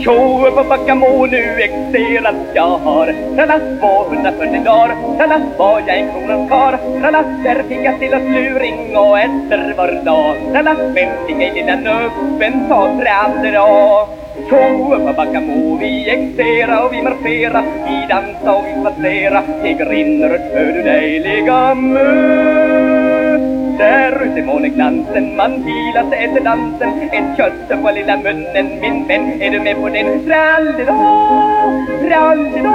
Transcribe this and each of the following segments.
Tjo på Backamo nu exerat jag har Tralla 240 dagar Tralla var jag en kronans kar. Tralla där fick jag till oss luring och äter var dag. Tralla men fick ej lilla nubben ta trallera Tjo på Backamo vi exera och vi marschera. Vi dansa och vi spacera Tigrinner hör du dejliga mus där ute i måneglansen man filar sig efter dansen Ett kött på lilla munnen min vän Är du med på den? Trallidå, trallidå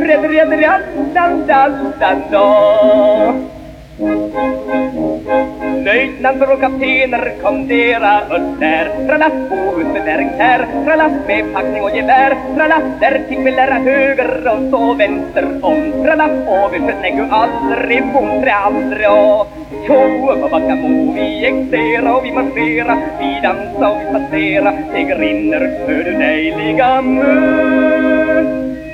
Redredredredandandandandå Löjtnanter och kaptener kommendera upp där. Tralla, Bohus med näringskär Tralla, med packning och gevär. Tralla, där fick vi lära höger och så vänster om. Tralla, och vi förlägger aldrig bom trallra Tjo, på Backamo vi exera? Och vi marschera. Vi dansa och vi passera. Det grinner, hör du dejliga mus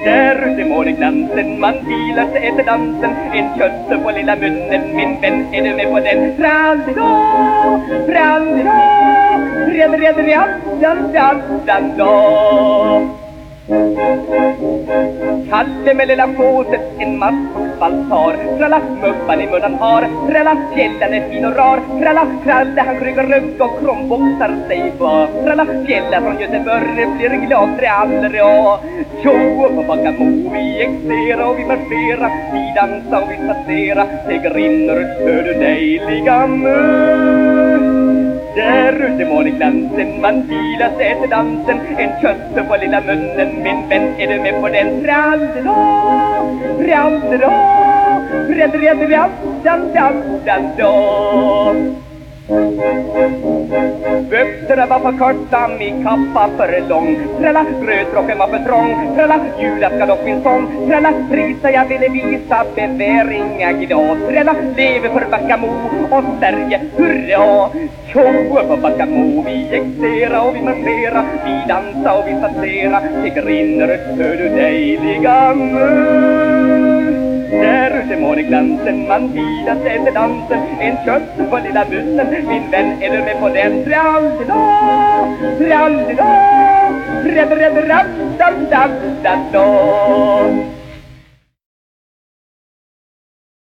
där ute i måneglansen man vilar sig efter dansen En kött på lilla munnen min vän, är du med på den? Trallidå, trallidå, red, red, red, Kalle med lilla fåset, en maskspalt har. Tralla, muppan i munnen har. Tralla, fjällan är fin och rar. Tralla, Kralle han kryger rygg och kromboxar sig på. Tralla, fjällan från Göteborg blir glad trallra Tjo, på Backamo vi exera och vi marschera Vi dansa och vi spacera Tigrinner, hör du dejliga mö där morgonglansen man vilar sig efter dansen. En kött på lilla munnen. Min vän Är du med på den? Trallidå, trallidå Red, red, red, dan, dan, dan, dan Fötterna var för korta, min kappa för lång. Trälla, rödrocken var för trång. Trälla, julen ska dock min sång. Trälla, prisa jag ville visa beväringa glad. Trälla, leve för Backamo och Sverige, hurra! Tjo på Backamo, vi exera och vi marschera. Vi dansa och vi passera. Tigrinner, hör du dejliga mö där ute måneglansen man vilar sig efter dansen En kött på lilla bussen Min vän, är du med på den? Trallidå, trallidå Red, red, rapp,